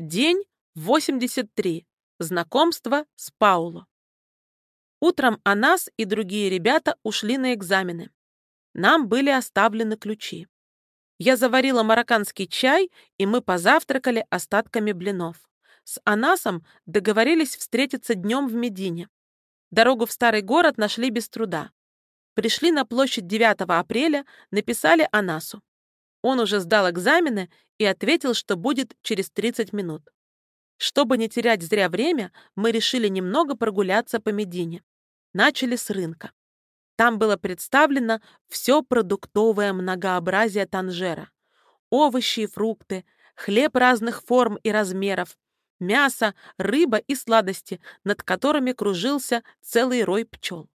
День 83. Знакомство с Пауло. Утром Анас и другие ребята ушли на экзамены. Нам были оставлены ключи. Я заварила марокканский чай, и мы позавтракали остатками блинов. С Анасом договорились встретиться днем в Медине. Дорогу в старый город нашли без труда. Пришли на площадь 9 апреля, написали Анасу. Он уже сдал экзамены и ответил, что будет через 30 минут. Чтобы не терять зря время, мы решили немного прогуляться по Медине. Начали с рынка. Там было представлено все продуктовое многообразие Танжера. Овощи и фрукты, хлеб разных форм и размеров, мясо, рыба и сладости, над которыми кружился целый рой пчел.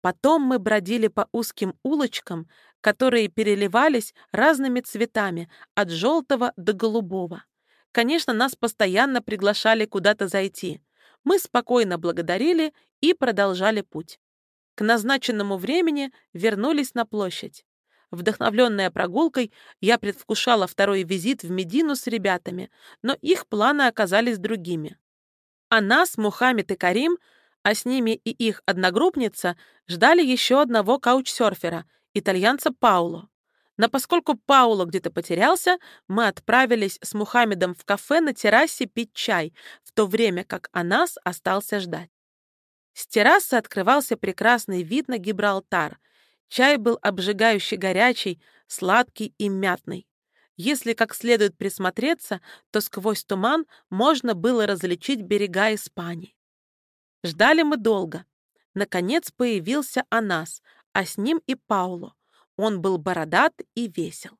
Потом мы бродили по узким улочкам, которые переливались разными цветами, от желтого до голубого. Конечно, нас постоянно приглашали куда-то зайти. Мы спокойно благодарили и продолжали путь. К назначенному времени вернулись на площадь. Вдохновленная прогулкой, я предвкушала второй визит в Медину с ребятами, но их планы оказались другими. А нас, Мухаммед и Карим, а с ними и их одногруппница, ждали еще одного каучсерфера, итальянца Пауло. Но поскольку Пауло где-то потерялся, мы отправились с Мухаммедом в кафе на террасе пить чай, в то время как Анас остался ждать. С террасы открывался прекрасный вид на Гибралтар. Чай был обжигающе горячий, сладкий и мятный. Если как следует присмотреться, то сквозь туман можно было различить берега Испании. Ждали мы долго. Наконец появился Анас, а с ним и Пауло. Он был бородат и весел.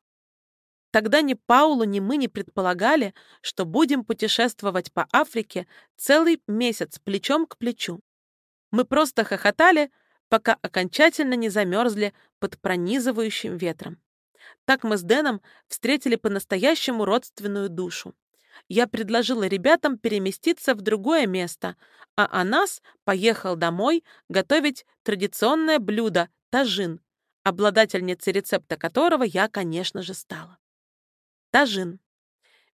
Тогда ни Паулу, ни мы не предполагали, что будем путешествовать по Африке целый месяц плечом к плечу. Мы просто хохотали, пока окончательно не замерзли под пронизывающим ветром. Так мы с Дэном встретили по-настоящему родственную душу. Я предложила ребятам переместиться в другое место, а Анас поехал домой готовить традиционное блюдо – тажин, обладательницей рецепта которого я, конечно же, стала. Тажин.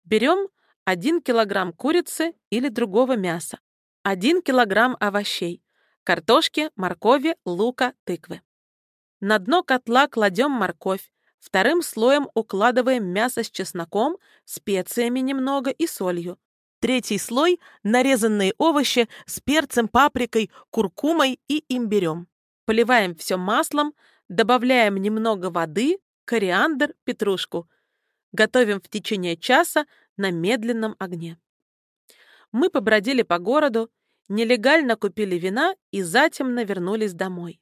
Берем 1 килограмм курицы или другого мяса, 1 килограмм овощей, картошки, моркови, лука, тыквы. На дно котла кладем морковь, вторым слоем укладываем мясо с чесноком, специями немного и солью. Третий слой – нарезанные овощи с перцем, паприкой, куркумой и имбирем. Поливаем все маслом, добавляем немного воды, кориандр, петрушку. Готовим в течение часа на медленном огне. Мы побродили по городу, нелегально купили вина и затем вернулись домой.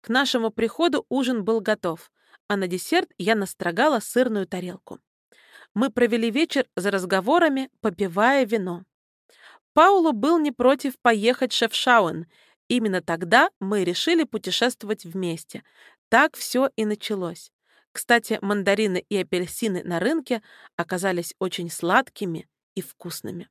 К нашему приходу ужин был готов, а на десерт я настрогала сырную тарелку. Мы провели вечер за разговорами, попивая вино. Паулу был не против поехать в Шефшауэн. Именно тогда мы решили путешествовать вместе. Так все и началось. Кстати, мандарины и апельсины на рынке оказались очень сладкими и вкусными.